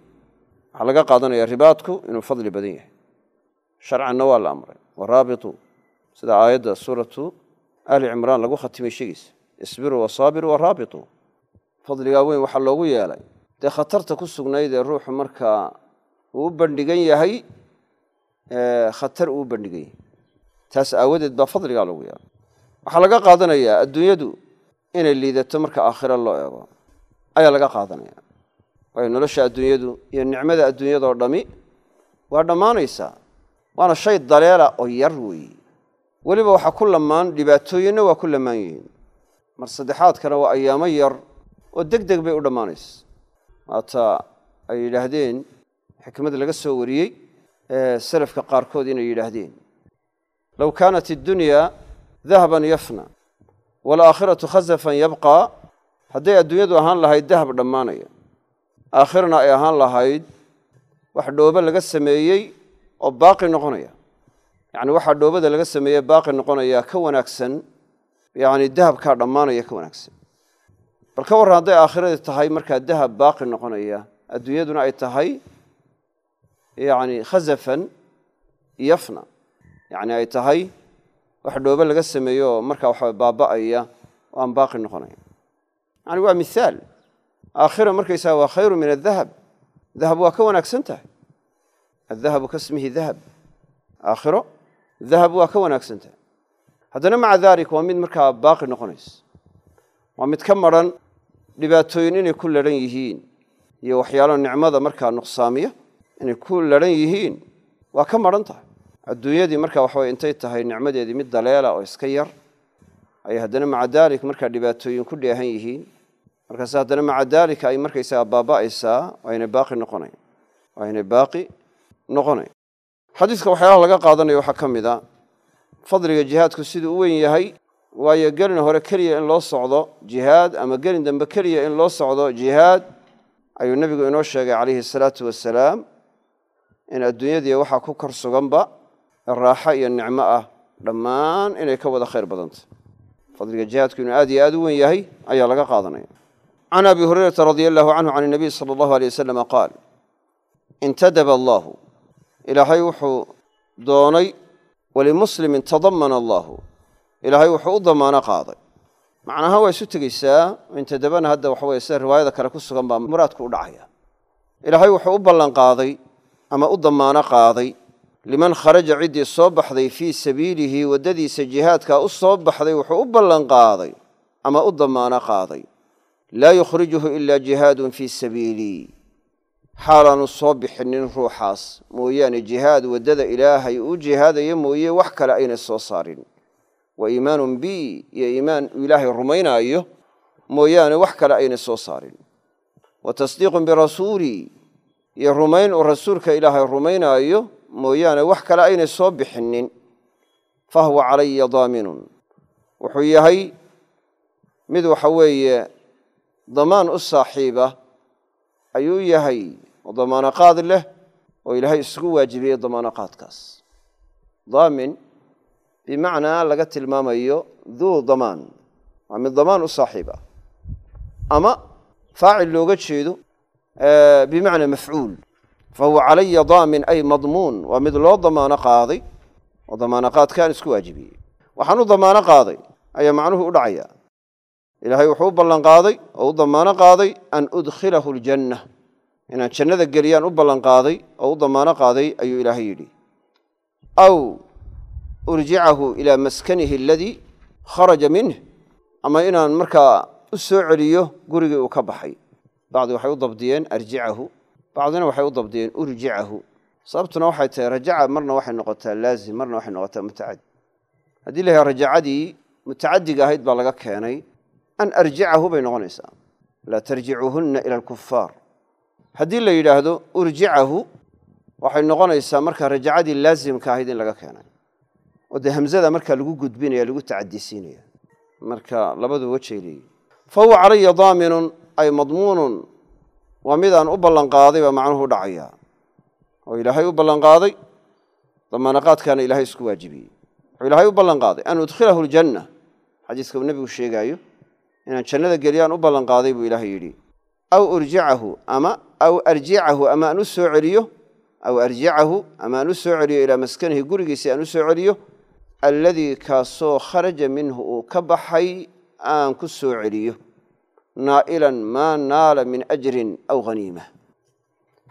Waxaa laga qaadanaya ribaadku inuu fadli badan yahay. Sharcanna waa la amray. Waraabitu sida aayadda suuratu ali cimraan lagu khatimay sheegeysa isbiruu wasaabiru waraabitu fadligaa weyn waxaa loogu yeelay. Dee khatarta ku sugnayd ee ruuxu markaa uu bandhigan yahay khatar uu u bandhigan yahay. Taas aawadeed baa fadligaa loogu yeelay. Waxaa laga qaadanayaa adduunyadu inay liidato marka aakhiro loo eego. Ayaa laga qaadanaya. Waayo nolosha adduunyadu iyo nicmada adduunyadoo dhami waa dhammaanaysaa waana shay daleela oo yar weeye weliba waxaa ku lamaan dhibaatooyinna waa ku lamaan yihiin. Mar saddexaadkana waa ayaamo yar oo deg deg bay u dhammaanaysa. Maata ay yidhaahdeen xikmad laga soo wariyey ee selafka qaarkood inay yidhaahdeen. Low kaanat iddunyaa dahaban yafna waalaakhiratu khasafan yabqaa hadday adduunyadu ahaan lahayd dahab dhammaanaya aakhirana ay ahaan lahayd wax dhoobo laga sameeyey oo baaqi noqonaya. Yacni waxaa dhoobada laga sameeye baaqi noqonaya ka wanaagsan yacni dahabkaa dhammaanaya ka wanaagsan. Bal ka warran hadday aakhiradii tahay markaa dahab baaqi noqonaya adduunyaduna ay tahay yacni khasafan yafna. Yacni ay tahay wax dhoobo laga sameeyo markaa waxa baaba'aya oo aan baaqi noqonaya. Yani waa mithaal aakhira markaysaga waa khayru min adahab dahab waa ka wanaagsan tahay. Adahabu kasmihi dahab aakhiro dahab waa ka wanaagsan tahay. Haddana maca dalik waa mid markaa baaqi noqonaysa. Waa mid ka maran dhibaatooyin inay ku ladhan yihiin iyo waxyaalo nicmada markaa nuqsaamiya inay ku ladhan yihiin waa ka maran tahay adduunyadii marka waxaway intay tahay nicmadeedii mid daleela oo iska yar ayay haddana maca dalik markaa dhibaatooyin ku dheehan yihiin. Markaas haddana maca daalika ay markaysaga baaba'aysaa inay baaqi noqonayn inay baaqi noqonayn xadiiska waxyaalaha laga qaadanayo waxaa ka mid a fadliga jihaadku siduu u weyn yahay waayo gelin hore keliya in loo socdo jihaad ama gelin dambe keliya in loo socdo jihaad ayuu nebigu inoo sheegay calayhi asalaatu wasalaam in adduunyadii waxaa ku kor suganba raaxo iyo nicmo ah. Dhammaan inay ka wada khayr badantay fadliga jihaadku inuu aad iyo aad u weyn yahay ayaa laga qaadanaya. Can abi hurayrata radia allahu canhu can inabiy sala allahu alay wasalama qaal intadaba allahu. Ilaahay wuxuu doonay walimuslimin tadamana allahu. Ilaahay wuxuu u damaano qaaday. Macnaha waa isu tegeysaa intadabana hadda waxa weye sida riwaayada kale ku sugan baa muraadku u dhacaya. Ilaahay wuxuu u ballan qaaday ama u damaano qaaday liman kharaja ciddii soo baxday fii sabiilihi waddadiisa jihaadkaa u soo baxday wuxuu u ballan qaaday ama u damaano qaaday. Laa yukhrijuhu ilaa jihaadun fii sabiilii xaalaanu soo bixinin ruuxaas. Mooyaane jihaad waddada ilaahay uu jihaadaya mooye wax kale ayna soo saarin. Wa iimaanun bi iyo iimaan uu ilaahay rumaynaayo mooyaane wax kale ayna soo saarin. Wa tasdiiqun birasuulii iyo rumayn uu rasuulka ilaahay rumaynaayo mooyaane wax kale aynay soo bixinin fahuwa calaya daaminun. Wuxuu yahay mid waxa weeye damaan u saaxiiba ayuu yahay oo damaano qaad leh oo ilaahay isugu waajibiyey damaano qaadkaas. Daamin bimacnaa laga tilmaamayo duu damaan waa mid damaan u saaxiiba. Ama faacil looga jeedo bimacnaa mafcuul fahuwa calaya daamin ay madmuun waa mid loo damaano qaaday oo damaano qaadkaan isku waajibiyey waxaan u damaano qaaday ayaa macnuhu u dhacaya ilaahay wuxuu u ballan qaaday oo u damaano qaaday an udkhilahu aljanna inaan jannada geliyaan u ballan qaaday oo u damaano qaaday ayuu ilaahay yidhi aw urjicahu ilaa maskanihi aladii kharaja minh ama inaan markaa u soo celiyo gurigii uu ka baxay bacdi waxay u dabdiyeen arjicahu bacdina waxay u dabdiyeen urjicahu sababtuna waxay tahay rajaca marna waxay noqotaa laazim marna waxay noqotaa mutacadi haddii la rajacadii mutacadiga ahayd baa laga keenay an arjicahu bay noqonaysaa laa tarjicuuhunna ila alkufaar haddii la yidhaahdo urjicahu waxay noqonaysaa markaa rajacadii laazimka ahayd in laga keenay oo dee hamzada markaa lagu gudbinaya lagu tacadisiinaya marka labadu wejay leeyihi fahuwa calaya daaminun ay madmuunun waa midaan u ballan qaaday baa macnuhu dhacaya. Oo ilaahay u ballan qaaday damaanaqaadkaana ilaahay isku waajibiyey. Wuxuu ilaahay u ballan qaaday an udkhilahu aljanna xadiiska uu nebigu sheegaayo inaan jannada geliyaan u ballan qaaday buu ilaahay yidhi. Aw urjicahu ama aw arjicahu ama aan u soo celiyo aw arjicahu ama aan u soo celiyo ilaa maskanihi gurigiisi aan u soo celiyo alladii kaasoo kharaja minhu uu ka baxay aan ku soo celiyo naa'ilan maa naala min ajrin aw haniima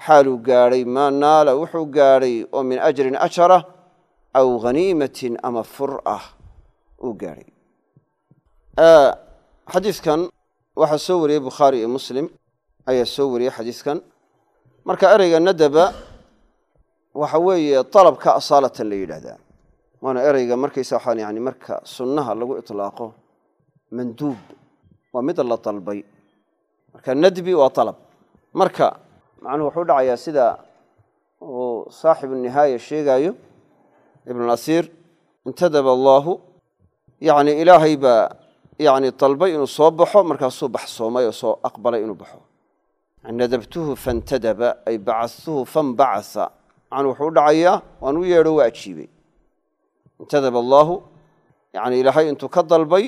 xaaluu gaadhay maa naala wuxuu gaadhay oo min ajrin ajara aw haniimatin ama fur ah uu gaadhay xadiidkan waxaa soo wariyey bukhaari iyo muslim ayaa soo wariyey xadiidkan marka ereyga nadaba waxa weeye dalabka asaalatan la yidhaahdaa waana ereyga markaysa waxaan yani marka sunnaha lagu itlaaqo manduub waa mid la dalbay marka nadbi waa dalab marka macnuhu wuxuu dhacayaa sida uu saaxibu nihaaya sheegaayo ibnulasiir intadaba allaahu yani ilaahay baa yani dalbay inuu soo baxo markaasuu baxsoomay oo soo aqbalay inuu baxo. Nadabtuhu fantadaba ay bacatuhu fanbacasa macnuu wuxuu dhacayaa waan u yeedho waa ajiibey intadaba allaahu yani ilaahay intuu ka dalbay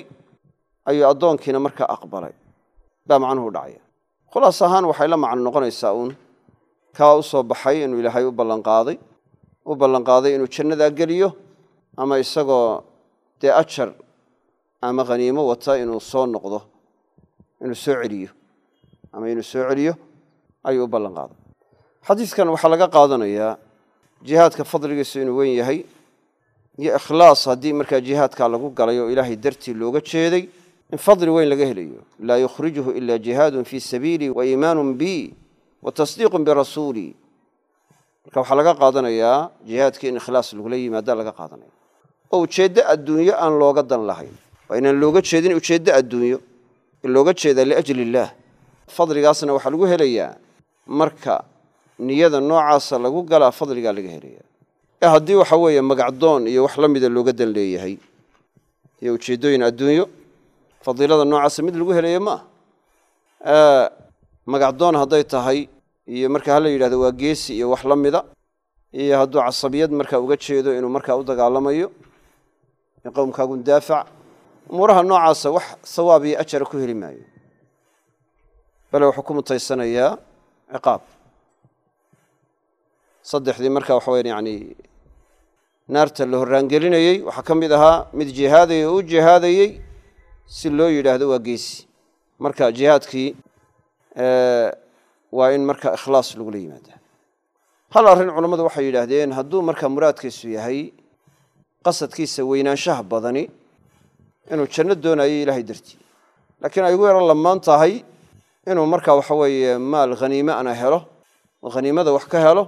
ayuu addoonkiina markaa aqbalay. Baa macnuhu dhacaya. Khulaas ahaan waxay la macno noqonaysaa uun. Kaa u soo baxay inuu ilaahay u ballanqaaday u ballanqaaday inuu jannadaa geliyo ama isagoo dee ajar ama khaniimo wata inuu soo noqdo inuu soo celiyo ama inuu soo celiyo ayuu u ballan qaaday xadiidkan waxaa laga qaadanayaa jihaadka fadligiisu inuu weyn yahay iyo ikhlaas haddii markaa jihaadkaa lagu galay oo ilaahay dartii looga jeeday in fadli weyn laga helayo. Laa yukhrijuhu ila jihaadun fii sabiilii wa iimaanun bi wa tasdiiqun birasuulii marka waxaa laga qaadanayaa jihaadkii in ikhlaas lagula yimaada laga qaadanaya. Oo ujeeddo adduunyo aan looga dan lahayn. Waa inaan looga jeedin ujeeddo adduunyo. In looga jeedaa liajli illaah fadligaasna waxaa lagu helayaa marka niyada noocaasa lagu galaa fadligaa laga helaya ee haddii waxa weeye magacdoon iyo wax la mida looga dan leeyahay. Iyo ujeeddooyin adduunyo fadiilada noocaasa mid lagu helaya ma ah magacdoon hadday tahay iyo marka hala yidhahdo waa geesi iyo wax la mida iyo hadduu casabiyad markaa uga jeedo inuu markaa u dagaalamayo qowmkaagun daafac umuuraha noocaasa wax sawaab iyo ajara ku heli maayo. Bale wuxuu ku mutaysanayaa ciqaab. Saddexdii marka waxa weyan yani naarta la horraangelinayey waxaa ka mid ahaa mid jihaadaya oo u jihaadayey si loo yidhaahdo waa geesi. Marka jihaadkii waa in marka ikhlaas lagula yimaada hal arrin culammadu waxay yidhaahdeen hadduu marka muraadkiisu yahay qasadkiisa weynaanshaha badani inuu janno doonayo ilaahay dartii. Laakiin ay ugu yaro lamaan tahay inuu marka waxa weeye maal haniime ana helo oo haniimada wax ka helo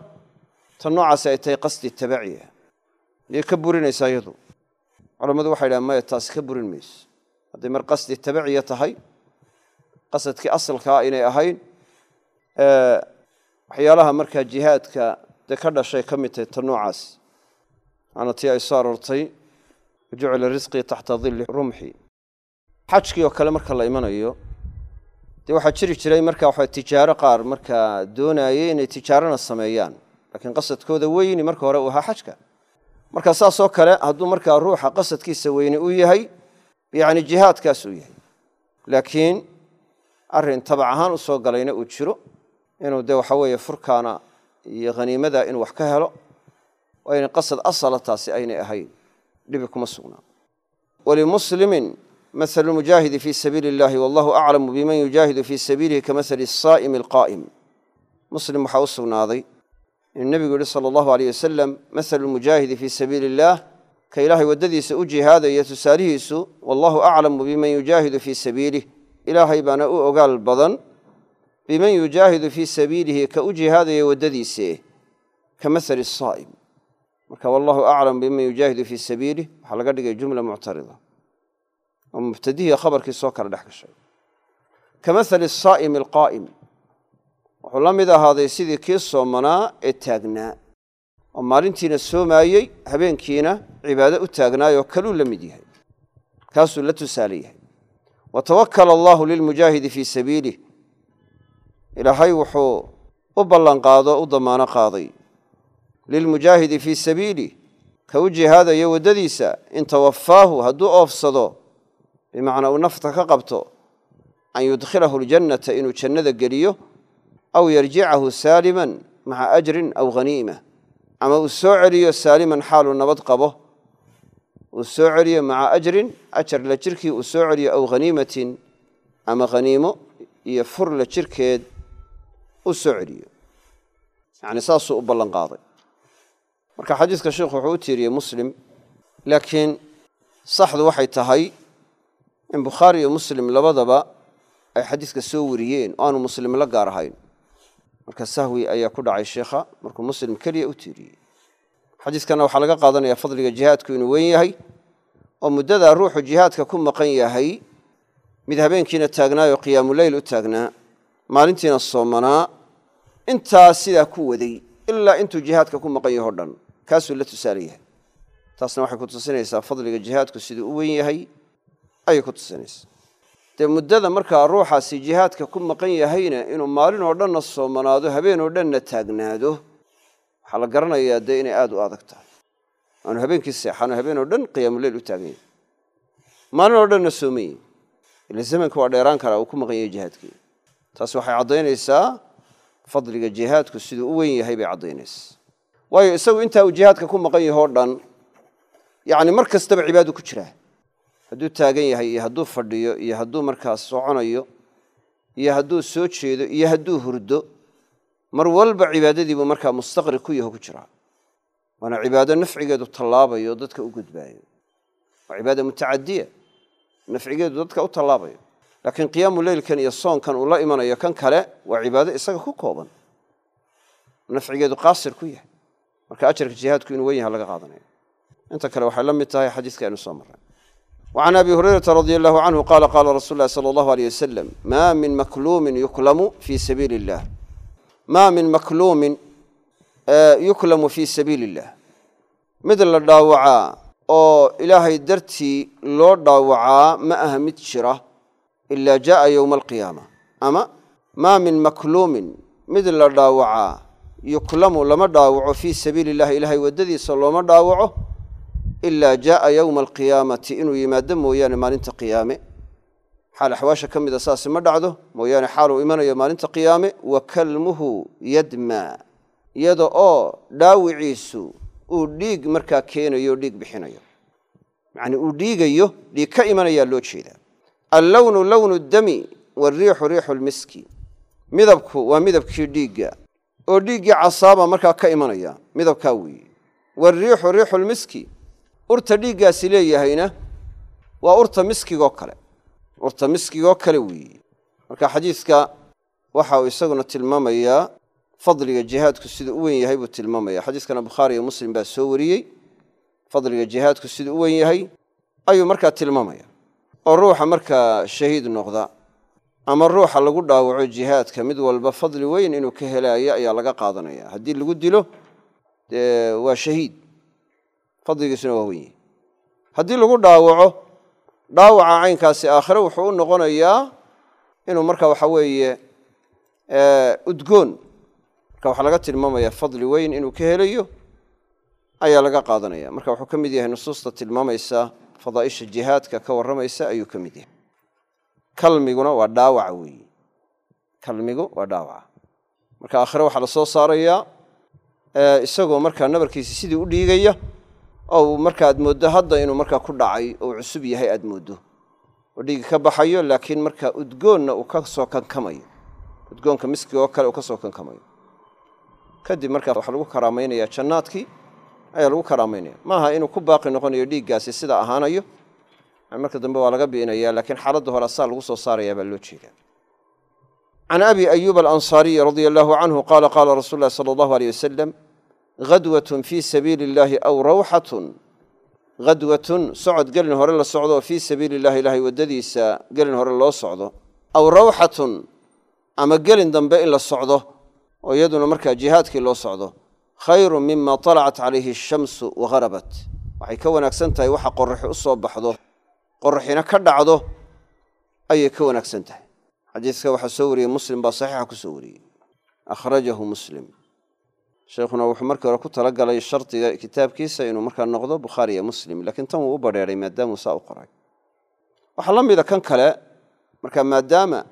tan noocaasi ay tahay qasdi tabaciya miyay ka burinaysaa iyadu. Culammadu waxay dhahen maya taasi ka burin mayso hadday mar qasdi tabaciya tahay qasadkii asalkaa inay ahayn waxyaalaha markaa jihaadka dee ka dhashay ka mid tahay tan noocaasi maana tii ay soo aroortay wajucila risqii taxta dilli rumxi. Xajkii oo kale marka la imanayo dee waxaa jiri jiray marka waxa tijaaro qaar markaa doonaayay inay tijaarona sameeyaan. Laakiin qasadkooda weyni marka hore uu ahaa xajka. Marka saasoo kale hadduu markaa ruuxa qasadkiisa weyne u yahay yacni jihaadkaas uu yahay. Laakiin arrin tabac ahaan u soo galayna uu jiro inuu dee waxa weeye furkaana iyo khaniimada inuu wax ka helo inay qasad asala taasi aynay ahayn. Dhibi kuma sugnaa. Walimuslimin mahalu lmujaahidi fii sabiili illahi wallahu aclamu biman yujaahidu fii sabiilihi kamahali asaa'imi alqaa'im muslim waxaa u sugnaaday inuu nebigu yihi sala allahu aleyh wasalam mahalu lmujaahidi fii sabiili illaah ka ilaahay waddadiisa u jihaadaya tusaalihiisu wallahu aclamu biman yujaahidu fii sabiilih ilaahay baana u ogaal badan biman yujaahidu fii sabiilihi ka u jihaadaya waddadiise ka mahali asaa'im marka wallahu aclam biman yujaahidu fii sabiilih waxaa laga dhigay jumla muctarida oo mubtadihii khabarkii soo kala dhex gashay. Ka mahali asaa'imi alqaa'im wuxuu la mid ahaaday sidii kii soomanaa ee taagnaa oo maalintiina soomaayey habeenkiina cibaado u taagnaayoo kaluu la mid yahay. Kaasuu la tusaale yahay. Wa tawakala allahu lilmujaahidi fii sabiilih ilaahay wuxuu u ballanqaado u damaano qaaday. Lilmujaahidi fii sabiilih ka u jihaadaya waddadiisa in tawafaahu hadduu oofsado bimacnaa uu nafta ka qabto an yudkhilahu aljannata inuu jannada geliyo aw yarjicahu saaliman maca ajrin aw haniima ama uu soo celiyo saaliman xaaluu nabad qabo uu soo celiyo maca ajrin ajar la jirkii uu soo celiyo aw haniimatin ama haniimo iyo fur la jirkeed uu soo celiyo. Yacni saasuu u ballan qaaday. Marka xadiiska sheikhu wuxuu u tiiriyey muslim laakiin saxdu waxay tahay in bukhaari iyo muslim labadaba ay xadiiska soo wariyeen oo aanu muslim la gaar ahayn marka sahwi ayaa ku dhacay sheikha markuu muslim keliya u tiiriyey xadiiskana waxaa laga qaadanaya fadliga jihaadku inuu weyn yahay oo muddadaa ruuxu jihaadka ku maqan yahay mid habeenkiina taagnaayoo qiyaamuleyl u taagnaa maalintiina soomanaa intaa sidaa ku waday ilaa intuu jihaadka ku maqan yaho dhan kaasuu la tusaale yahay. Taasna waxay ku tusinaysaa fadliga jihaadku siduu u weyn yahay ayay ku tusinaysaa dee muddada markaa ruuxaasi jihaadka ku maqan yahayna inuu maalin oo dhanna soomanaado habeen oo dhanna taagnaado waxaa la garanayaa dee inay aada u adag tahay aanu habeenkii seexano habeen oo dhan qiyaamuleyl u taagan yahay maalin oo dhanna soomaye ila zamanka waa dheeraan karaa uu ku maqan yahay jihaadkii. Taasi waxay caddaynaysaa fadliga jihaadku siduu u weyn yahay bay caddaynaysaa waayo isagu intaa uu jihaadka ku maqan yahoo dhan yacni mar kastaba cibaadu ku jiraa hadduu taagan yahay iyo hadduu fadhiyo iyo hadduu markaas soconayo iyo hadduu soo jeedo iyo hadduu hurdo mar walba cibaadadiibuu markaa mustaqri ku yaho ku jiraa waana cibaado nafcigeedu tallaabayo dadka u gudbaayo. Waa cibaada mutacadiya nafcigeedu dadka u tallaabayo. Laakiin qiyaamu leylkan iyo soonkan uu la imanayo kan kale waa cibaado isaga ku kooban. Nafcigeedu qaasir ku yahay. Marka ajarka jihaadku inuu wen yaha laga qaadanayo. Inta kale waxay la mid tahay xadiiska aynu soo marray وعن أبي هريرة رضي الله عنه قال قال رسول الله صلى الله عليه وسلم ما من مكلوم يكلم في سبيل الله ما من مكلوم يكلم في سبيل الله مثل الداوعاء oo ilaahay dartii loo dhaawacaa ma aha mid jira ilaa jaءa yowma alqiyaama ama maa min makluumin mid la dhaawacaa yuklamu lama dhaawaco fii sabiili illahi ilahay waddadiisa looma dhaawaco ilaa jaءa yowma alqiyaamati inuu yimaado mooyaane maalinta qiyaame xaal axwaasha ka mida saasi ma dhacdo mooyaane xaaluu imanayo maalinta qiyaame wa kalmuhu yadmaa iyada oo dhaawiciisu uu dhiig markaa keenayo dhiig bixinayo yacnii uu dhiigayo dhiig ka imanayaa loo jeedaa allownu lownu dami wariixu riixu lmiski midabku waa midabkii dhiigga oo dhiiggii casaaba markaa ka imanaya midabkaa weeye wariixu riixu lmiski urta dhiiggaasi leeyahayna waa urta miskigoo kale. Urta miskigoo kale weeye marka xadiidka waxa uu isaguna tilmaamayaa fadliga jihaadku siduu u wen yahay buu tilmaamaya xadiiskana bukhaari iyo muslim baa soo wariyey. Fadliga jihaadku siduu u wen yahay ayuu markaa tilmaamaya oo ruuxa markaa shahiid noqda ama ruuxa lagu dhaawaco jihaadka mid walba fadli weyn inuu ka helaayo ayaa laga qaadanaya. Haddii lagu dilo dee waa shahiid fadligiisuna waa wen yahay haddii lagu dhaawaco dhaawaca caynkaasi aakhire wuxuu u noqonayaa inuu marka waxa weeye udgoon marka waxaa laga tilmaamaya fadli weyn inuu ka helayo ayaa laga qaadanaya. Marka wuxuu ka mid yahay nusuusta tilmaamaysa fadaaisha jihaadka ka warramaysa ayuu ka mid yahay. Kalmiguna waa dhaawaca weeye kalmigu waa dhaawaca marka aakhire waxaa la soo saarayaa isagoo markaa nabarkiisi sidii u dhiigaya oo marka aad mooddo hadda inuu markaa ku dhacay oo cusub yahay aad mooddo. Oo dhiigi ka baxayo laakiin markaa udgoonna uu ka soo kankamayo. Udgoonka miskiga oo kale uu ka soo kankamayo. Kadib markaa waxaa lagu karaamaynaya jannaadkii ayaa lagu karaamaynaya maaha inuu ku baaqi noqonayo dhiiggaasi sida ahaanayo marka dambe waa laga bi'inaya laakiin xaaladda hore asaa lagu soo saaraya baa loo jeedaa. Can abi ayuub alansaariyi radia allahu canhu qaala qaala rasuul lahi sala allahu aleyh wasalam hadwatun fii sabiili illaahi aw rawxatun hadwatun socod gelin hore la socdo oo fii sabiili illahi ilahay waddadiisa gelin hore loo socdo aw rawxatun ama gelin dambe in la socdo oo iyaduna markaa jihaadkii loo socdo khayru mima talacat calayhi ashamsu waharabat waxay ka wanaagsan tahay waxa qoraxi u soo baxdo qoraxina ka dhacdo ayay ka wanaagsan tahay xadiiska waxaa soo wariyey muslim baa saxiixa ku soo wariyey akhrajahu muslim sheikhuna wuxuu markii hore ku talagalay shardiga kitaabkiisa inuu markaa noqdo bukhaari iyo muslim laakiin tan wuu u badheeray maadaamuu saa u qoray. Waxaa la mida kan kale marka maadaama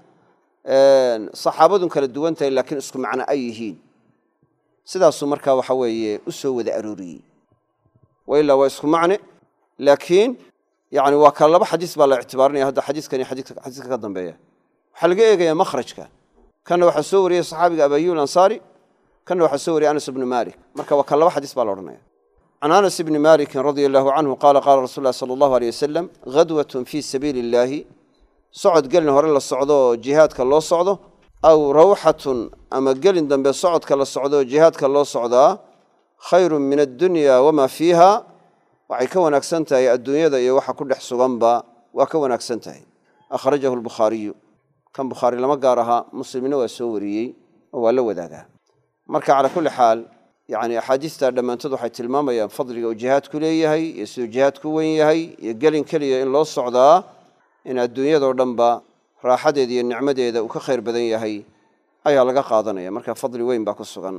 saxaabadun kala duwan tahay laakiin isku macno ay yihiin. Sidaasuu markaa waxa weeye u wada arooriyey. Wa waa isku macne laakiin yani waa kala laba xadiis baa la ictibaarinaya hadda xadiiskani xadiiska ka dambeeya. Waxaa laga eegayaa makhrajka kanna waxaa soo wariyey saxaabiga abayub ansaari kanna waxaa soo wariyey anas ibnu malik. Marka waa kala laba xadiis baa la odhanaya. Can anas ibni malikin radia allahu canhu qaala qaala rasul lahi sala allahu aleyh wasalam hadwatun fii sabiili illaahi socod gelin hore la socdo oo jihaadka loo socdo aw rawxatun ama gelin dambe socodka la socdo oo jihaadka loo socdaa khayrun min addunya wamaa fiiha. Waxay ka wanaagsan tahay adduunyada iyo waxa ku dhex suganba waa ka wanaagsan tahay. Akhrajahu lbukhaariyu kan bukhaari lama gaar ahaa muslimna waa soo wariyey oo waa la wadaagaa marka calaa kulli xaal yani axaadiistaa dhammaantood waxay tilmaamayaan fadliga uu jihaadku leeyahay iyo siduu jihaadku wen yahay iyo gelin keliya in loo socdaa in adduunyadao dhanba raaxadeeda iyo nicmadeeda uu ka khayr badan yahay ayaa laga qaadanaya. Marka fadli weyn baa ku sugan.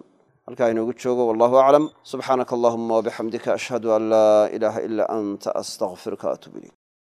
Halkaa inoogu joogo wallahu aclam. Subxaanaka allahuma wabixamdika ashhadu an laa ilaaha ilaa anta astaqfiruka atub ilayk